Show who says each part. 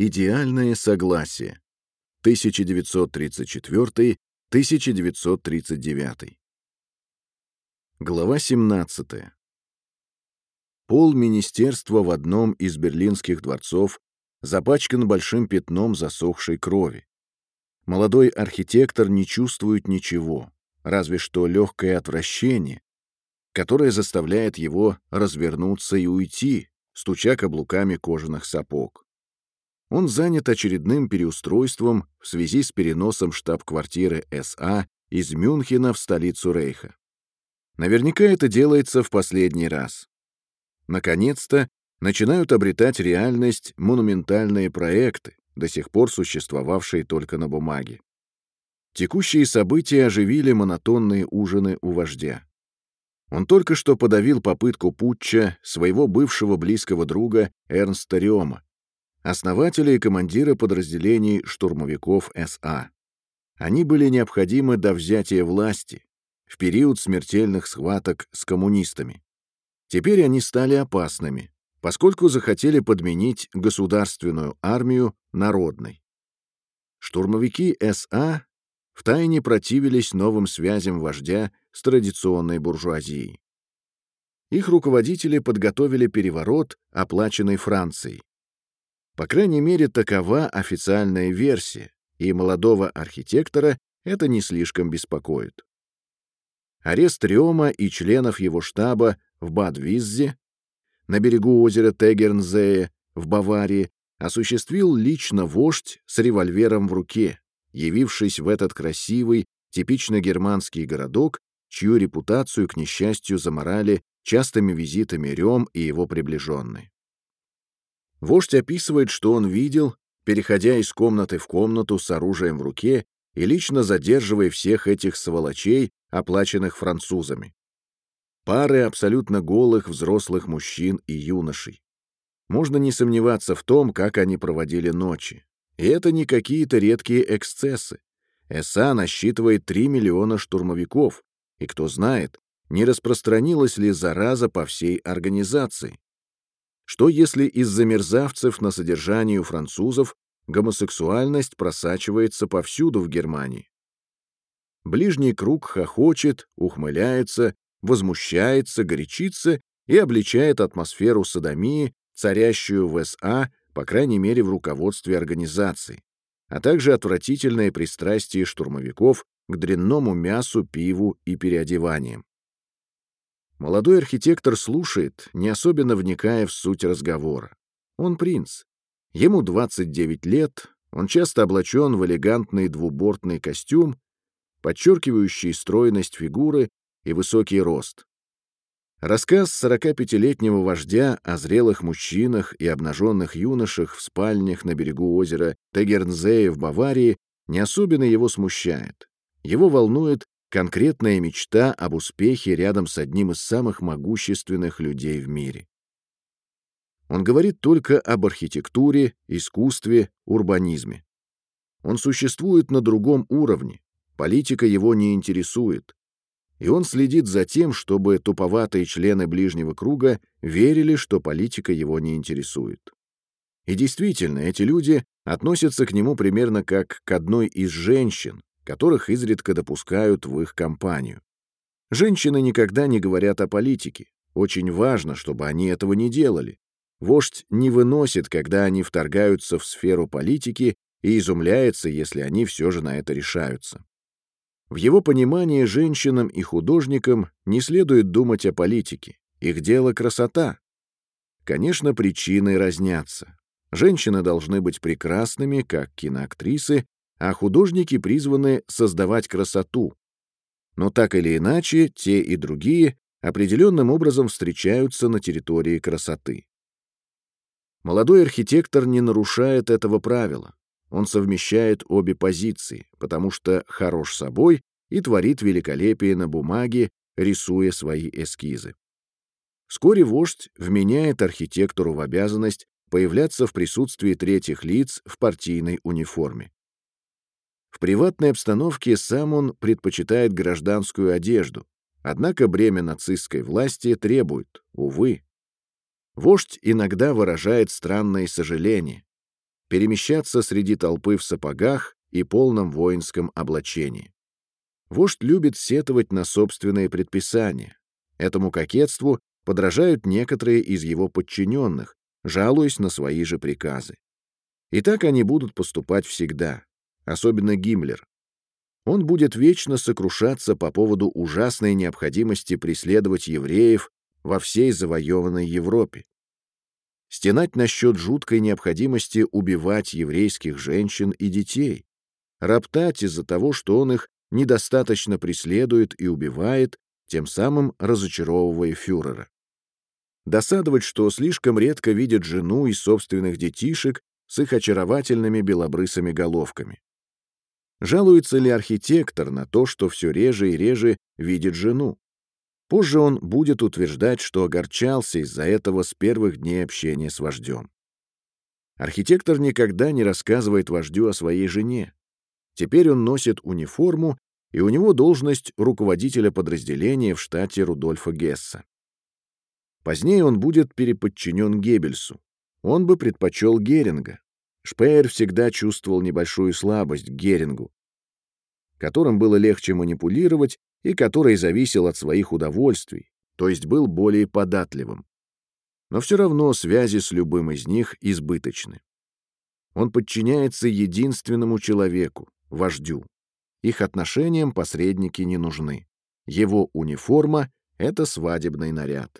Speaker 1: Идеальное согласие. 1934-1939. Глава 17. Пол министерства в одном из берлинских дворцов запачкан большим пятном засохшей крови. Молодой архитектор не чувствует ничего, разве что легкое отвращение, которое заставляет его развернуться и уйти, стуча каблуками кожаных сапог. Он занят очередным переустройством в связи с переносом штаб-квартиры СА из Мюнхена в столицу Рейха. Наверняка это делается в последний раз. Наконец-то начинают обретать реальность монументальные проекты, до сих пор существовавшие только на бумаге. Текущие события оживили монотонные ужины у вождя. Он только что подавил попытку путча своего бывшего близкого друга Эрнста Рёма, основателя и командира подразделений штурмовиков СА. Они были необходимы до взятия власти, в период смертельных схваток с коммунистами. Теперь они стали опасными, поскольку захотели подменить государственную армию народной. Штурмовики СА втайне противились новым связям вождя с традиционной буржуазией. Их руководители подготовили переворот, оплаченный Францией. По крайней мере, такова официальная версия, и молодого архитектора это не слишком беспокоит. Арест Рёма и членов его штаба в Бадвиззе, на берегу озера Тегернзее, в Баварии, осуществил лично вождь с револьвером в руке, явившись в этот красивый, типично германский городок, чью репутацию, к несчастью, заморали частыми визитами Рём и его приближенные. Вождь описывает, что он видел, переходя из комнаты в комнату с оружием в руке и лично задерживая всех этих сволочей, оплаченных французами. Пары абсолютно голых взрослых мужчин и юношей. Можно не сомневаться в том, как они проводили ночи. И это не какие-то редкие эксцессы. СА насчитывает 3 миллиона штурмовиков, и кто знает, не распространилась ли зараза по всей организации. Что если из-за мерзавцев на содержании у французов гомосексуальность просачивается повсюду в Германии? Ближний круг хохочет, ухмыляется, возмущается, горячится и обличает атмосферу садомии, царящую в СА, по крайней мере в руководстве организации, а также отвратительное пристрастие штурмовиков к дрянному мясу, пиву и переодеваниям. Молодой архитектор слушает, не особенно вникая в суть разговора. Он принц. Ему 29 лет, он часто облачен в элегантный двубортный костюм, подчеркивающий стройность фигуры и высокий рост. Рассказ 45-летнего вождя о зрелых мужчинах и обнаженных юношах в спальнях на берегу озера Тегернзее в Баварии не особенно его смущает. Его волнует конкретная мечта об успехе рядом с одним из самых могущественных людей в мире. Он говорит только об архитектуре, искусстве, урбанизме. Он существует на другом уровне, политика его не интересует. И он следит за тем, чтобы туповатые члены ближнего круга верили, что политика его не интересует. И действительно, эти люди относятся к нему примерно как к одной из женщин, которых изредка допускают в их компанию. Женщины никогда не говорят о политике. Очень важно, чтобы они этого не делали. Вождь не выносит, когда они вторгаются в сферу политики и изумляется, если они все же на это решаются. В его понимании женщинам и художникам не следует думать о политике. Их дело — красота. Конечно, причины разнятся. Женщины должны быть прекрасными, как киноактрисы, а художники призваны создавать красоту. Но так или иначе, те и другие определенным образом встречаются на территории красоты. Молодой архитектор не нарушает этого правила. Он совмещает обе позиции, потому что хорош собой и творит великолепие на бумаге, рисуя свои эскизы. Вскоре вождь вменяет архитектору в обязанность появляться в присутствии третьих лиц в партийной униформе. В приватной обстановке сам он предпочитает гражданскую одежду, однако бремя нацистской власти требует, увы. Вождь иногда выражает странные сожаления. перемещаться среди толпы в сапогах и полном воинском облачении. Вождь любит сетовать на собственные предписания. Этому кокетству подражают некоторые из его подчиненных, жалуясь на свои же приказы. И так они будут поступать всегда, особенно Гиммлер. Он будет вечно сокрушаться по поводу ужасной необходимости преследовать евреев во всей завоеванной Европе. Стенать насчет жуткой необходимости убивать еврейских женщин и детей, роптать из-за того, что он их недостаточно преследует и убивает, тем самым разочаровывая фюрера. Досадовать, что слишком редко видит жену и собственных детишек с их очаровательными белобрысыми головками. Жалуется ли архитектор на то, что все реже и реже видит жену? Позже он будет утверждать, что огорчался из-за этого с первых дней общения с вождем. Архитектор никогда не рассказывает вождю о своей жене. Теперь он носит униформу, и у него должность руководителя подразделения в штате Рудольфа Гесса. Позднее он будет переподчинен Геббельсу. Он бы предпочел Геринга. Шпеер всегда чувствовал небольшую слабость к Герингу, которым было легче манипулировать и который зависел от своих удовольствий, то есть был более податливым. Но все равно связи с любым из них избыточны. Он подчиняется единственному человеку, вождю. Их отношениям посредники не нужны. Его униформа — это свадебный наряд.